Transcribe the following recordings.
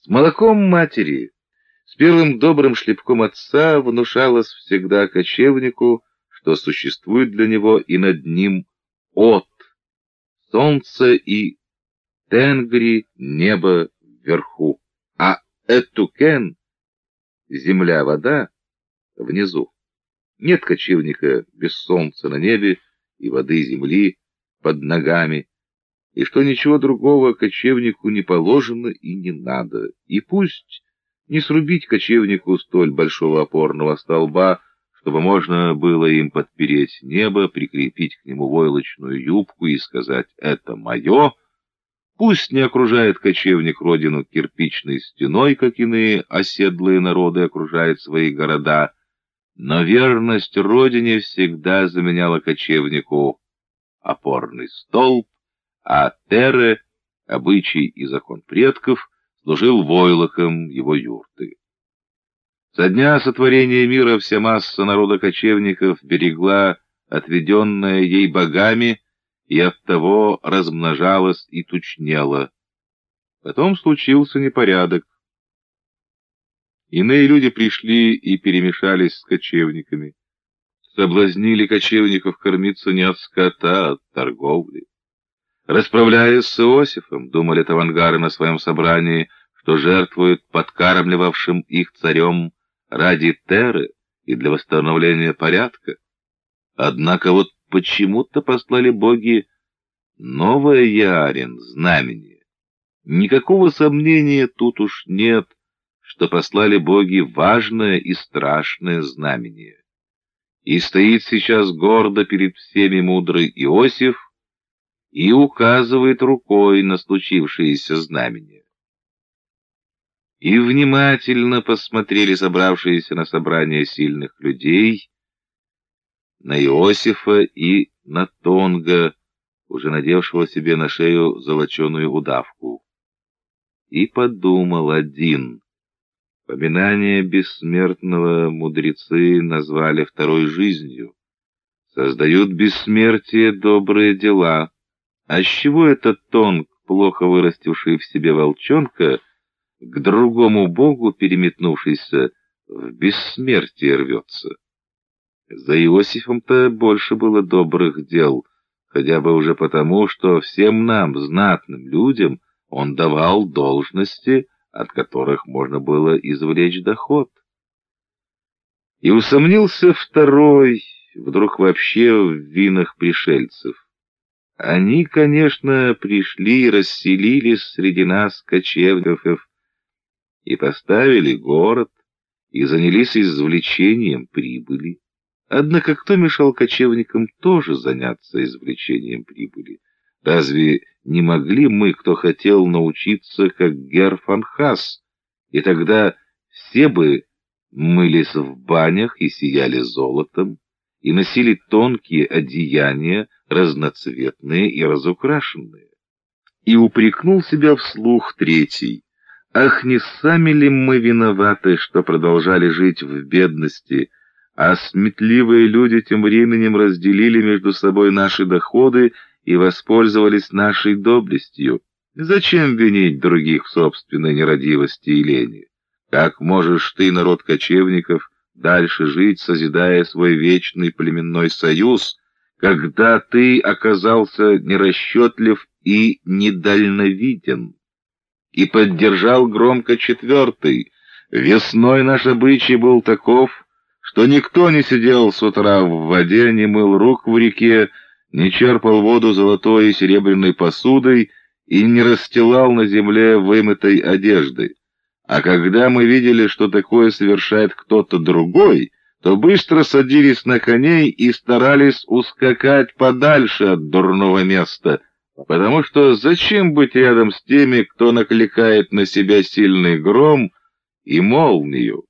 С молоком матери, с первым добрым шлепком отца внушалось всегда кочевнику, что существует для него и над ним от, солнце и тенгри, небо вверху, а этукен, земля, вода, внизу. Нет кочевника без солнца на небе и воды земли под ногами, и что ничего другого кочевнику не положено и не надо. И пусть не срубить кочевнику столь большого опорного столба, чтобы можно было им подпереть небо, прикрепить к нему войлочную юбку и сказать «это мое», Пусть не окружает кочевник родину кирпичной стеной, как иные оседлые народы окружают свои города, но верность родине всегда заменяла кочевнику опорный столб, а Тере, обычай и закон предков, служил войлоком его юрты. Со дня сотворения мира вся масса народа кочевников берегла отведенная ей богами и оттого размножалась и тучнела. Потом случился непорядок. Иные люди пришли и перемешались с кочевниками, соблазнили кочевников кормиться не от скота, а от торговли. Расправляясь с Иосифом, думали тавангары на своем собрании, что жертвуют подкармливавшим их царем ради Теры и для восстановления порядка. Однако вот почему-то послали боги новое Ярин, знамение. Никакого сомнения тут уж нет, что послали боги важное и страшное знамение. И стоит сейчас гордо перед всеми мудрый Иосиф и указывает рукой на случившееся знамение. И внимательно посмотрели собравшиеся на собрание сильных людей, на Иосифа и на Тонга, уже надевшего себе на шею золоченую удавку. И подумал один. Поминание бессмертного мудрецы назвали второй жизнью. Создают бессмертие добрые дела. А с чего этот Тонг, плохо вырастивший в себе волчонка, к другому богу переметнувшийся, в бессмертие рвется? За Иосифом-то больше было добрых дел, хотя бы уже потому, что всем нам, знатным людям, он давал должности, от которых можно было извлечь доход. И усомнился второй, вдруг вообще в винах пришельцев. Они, конечно, пришли и расселились среди нас кочевников и поставили город, и занялись извлечением прибыли. Однако кто мешал кочевникам тоже заняться извлечением прибыли? Разве не могли мы, кто хотел, научиться, как Герфанхас, и тогда все бы мылись в банях и сияли золотом, и носили тонкие одеяния, разноцветные и разукрашенные? И упрекнул себя вслух третий. Ах, не сами ли мы виноваты, что продолжали жить в бедности, а сметливые люди тем временем разделили между собой наши доходы и воспользовались нашей доблестью. Зачем винить других в собственной нерадивости и лени? Как можешь ты, народ кочевников, дальше жить, созидая свой вечный племенной союз, когда ты оказался нерасчетлив и недальновиден? И поддержал громко четвертый. Весной наш обычай был таков, что никто не сидел с утра в воде, не мыл рук в реке, не черпал воду золотой и серебряной посудой и не расстилал на земле вымытой одежды. А когда мы видели, что такое совершает кто-то другой, то быстро садились на коней и старались ускакать подальше от дурного места, потому что зачем быть рядом с теми, кто накликает на себя сильный гром и молнию?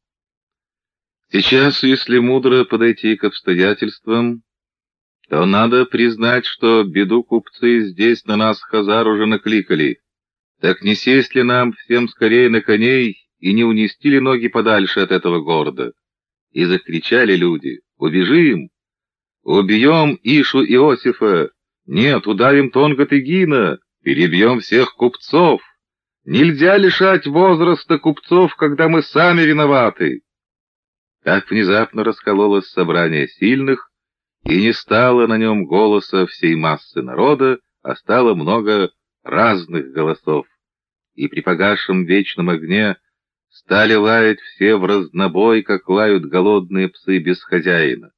Сейчас, если мудро подойти к обстоятельствам, то надо признать, что беду купцы здесь на нас хазар уже накликали. Так не сесть ли нам всем скорее на коней и не унести ли ноги подальше от этого города? И закричали люди, убежим, убьем Ишу Иосифа, нет, удавим Тонга Тегина, перебьем всех купцов. Нельзя лишать возраста купцов, когда мы сами виноваты. Так внезапно раскололось собрание сильных, и не стало на нем голоса всей массы народа, а стало много разных голосов. И при погасшем вечном огне стали лаять все в разнобой, как лают голодные псы без хозяина.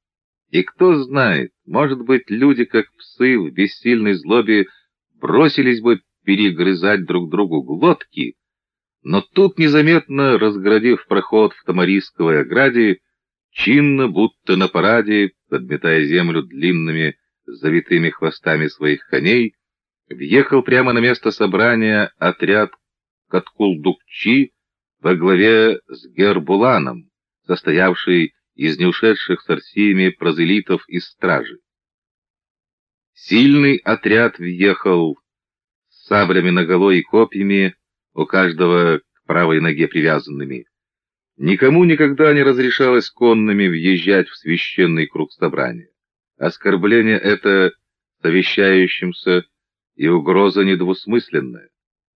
И кто знает, может быть, люди, как псы в бессильной злобе, бросились бы перегрызать друг другу глотки, но тут, незаметно разградив проход в Тамарийской ограде, чинно, будто на параде, подметая землю длинными завитыми хвостами своих коней, въехал прямо на место собрания отряд Каткулдукчи во главе с Гербуланом, состоявший из неушедших с Арсиями прозелитов из стражи. Сильный отряд въехал с саблями наголо и копьями, у каждого к правой ноге привязанными. Никому никогда не разрешалось конными въезжать в священный круг собрания. Оскорбление это совещающимся и угроза недвусмысленная.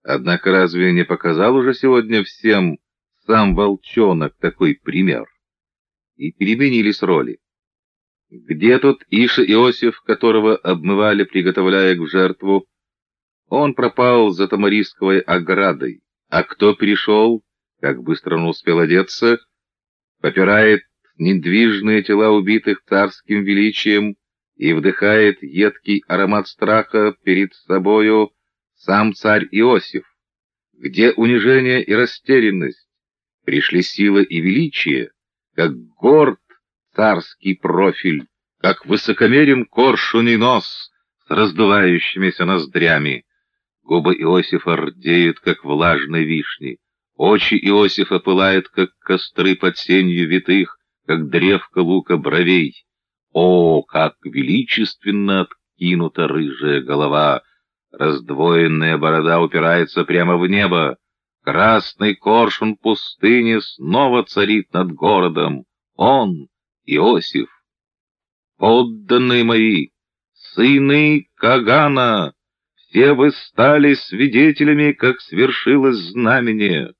Однако разве не показал уже сегодня всем сам волчонок такой пример? и переменились роли. Где тот Иша Иосиф, которого обмывали, приготовляя к жертву? Он пропал за Тамарийской оградой. А кто перешел, как быстро он успел одеться, попирает недвижные тела убитых царским величием и вдыхает едкий аромат страха перед собою сам царь Иосиф. Где унижение и растерянность? Пришли сила и величие, как горд царский профиль, как высокомерен коршуний нос с раздувающимися ноздрями. Губы Иосифа рдеют, как влажной вишни, очи Иосифа пылают, как костры под сенью витых, как древко лука бровей. О, как величественно откинута рыжая голова! Раздвоенная борода упирается прямо в небо. Красный коршун пустыни снова царит над городом. Он, Иосиф. Подданные мои, сыны Кагана, все вы стали свидетелями, как свершилось знамение.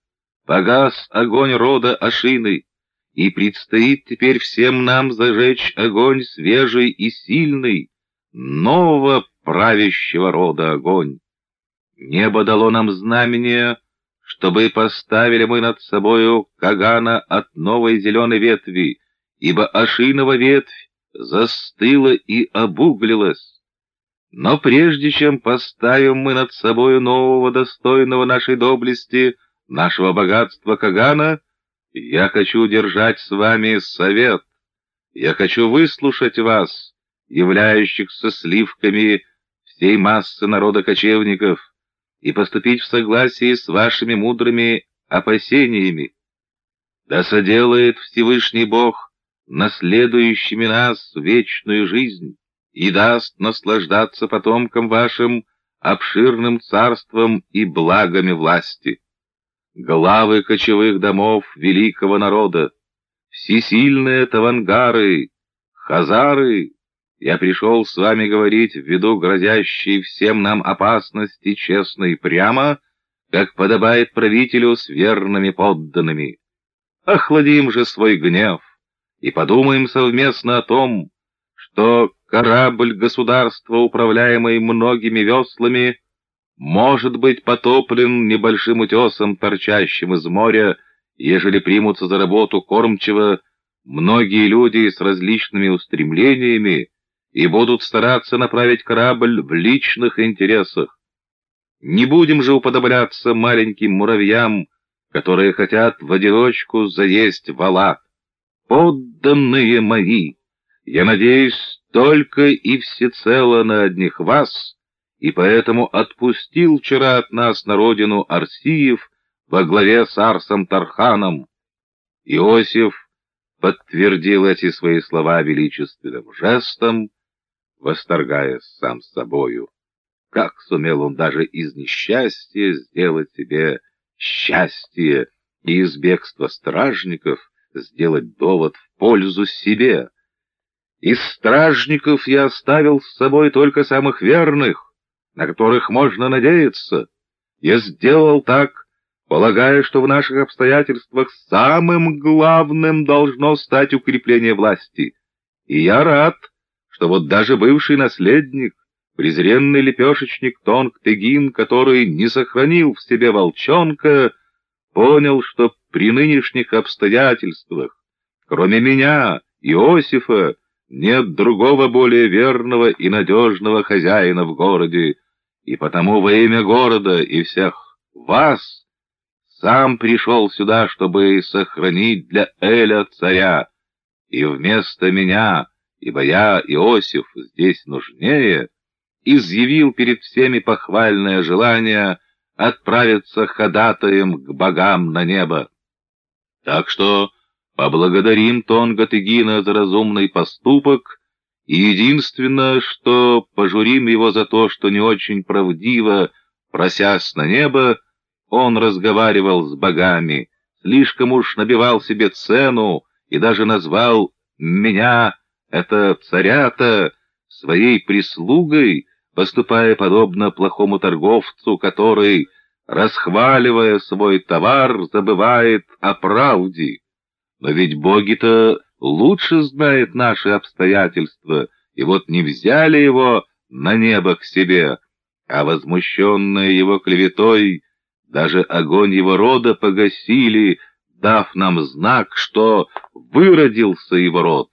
Погас огонь рода Ашины, и предстоит теперь всем нам зажечь огонь свежий и сильный, нового правящего рода огонь. Небо дало нам знамение, чтобы поставили мы над собою Кагана от новой зеленой ветви, ибо Ашинова ветвь застыла и обуглилась. Но прежде чем поставим мы над собою нового достойного нашей доблести, нашего богатства Кагана, я хочу держать с вами совет. Я хочу выслушать вас, являющихся сливками всей массы народа кочевников, и поступить в согласии с вашими мудрыми опасениями. Да соделает Всевышний Бог наследующими нас вечную жизнь и даст наслаждаться потомкам вашим обширным царством и благами власти. Главы кочевых домов великого народа, всесильные тавангары, хазары, я пришел с вами говорить ввиду грозящей всем нам опасности честно и прямо, как подобает правителю с верными подданными. Охладим же свой гнев и подумаем совместно о том, что корабль государства, управляемый многими веслами, может быть потоплен небольшим утесом, торчащим из моря, ежели примутся за работу кормчего многие люди с различными устремлениями, и будут стараться направить корабль в личных интересах. Не будем же уподобляться маленьким муравьям, которые хотят в одиночку заесть вала. Подданные мои, я надеюсь только и всецело на одних вас, и поэтому отпустил вчера от нас на родину Арсиев во главе с Арсом Тарханом. Иосиф подтвердил эти свои слова величественным жестом, восторгаясь сам с собою. Как сумел он даже из несчастья сделать себе счастье и из бегства стражников сделать довод в пользу себе. Из стражников я оставил с собой только самых верных, на которых можно надеяться. Я сделал так, полагая, что в наших обстоятельствах самым главным должно стать укрепление власти. И я рад, что вот даже бывший наследник, презренный лепешечник Тонг Тегин, который не сохранил в себе волчонка, понял, что при нынешних обстоятельствах, кроме меня, Иосифа, нет другого более верного и надежного хозяина в городе, и потому во имя города и всех вас сам пришел сюда, чтобы сохранить для Эля царя, и вместо меня, ибо я, Иосиф, здесь нужнее, изъявил перед всеми похвальное желание отправиться ходатаем к богам на небо. Так что поблагодарим Тонга Тыгина за разумный поступок, и единственное, что пожурим его за то, что не очень правдиво, просясь на небо, он разговаривал с богами, слишком уж набивал себе цену и даже назвал меня, это царята, своей прислугой, поступая подобно плохому торговцу, который, расхваливая свой товар, забывает о правде. Но ведь боги-то лучше знают наши обстоятельства, и вот не взяли его на небо к себе, а возмущенные его клеветой даже огонь его рода погасили, дав нам знак, что выродился его род.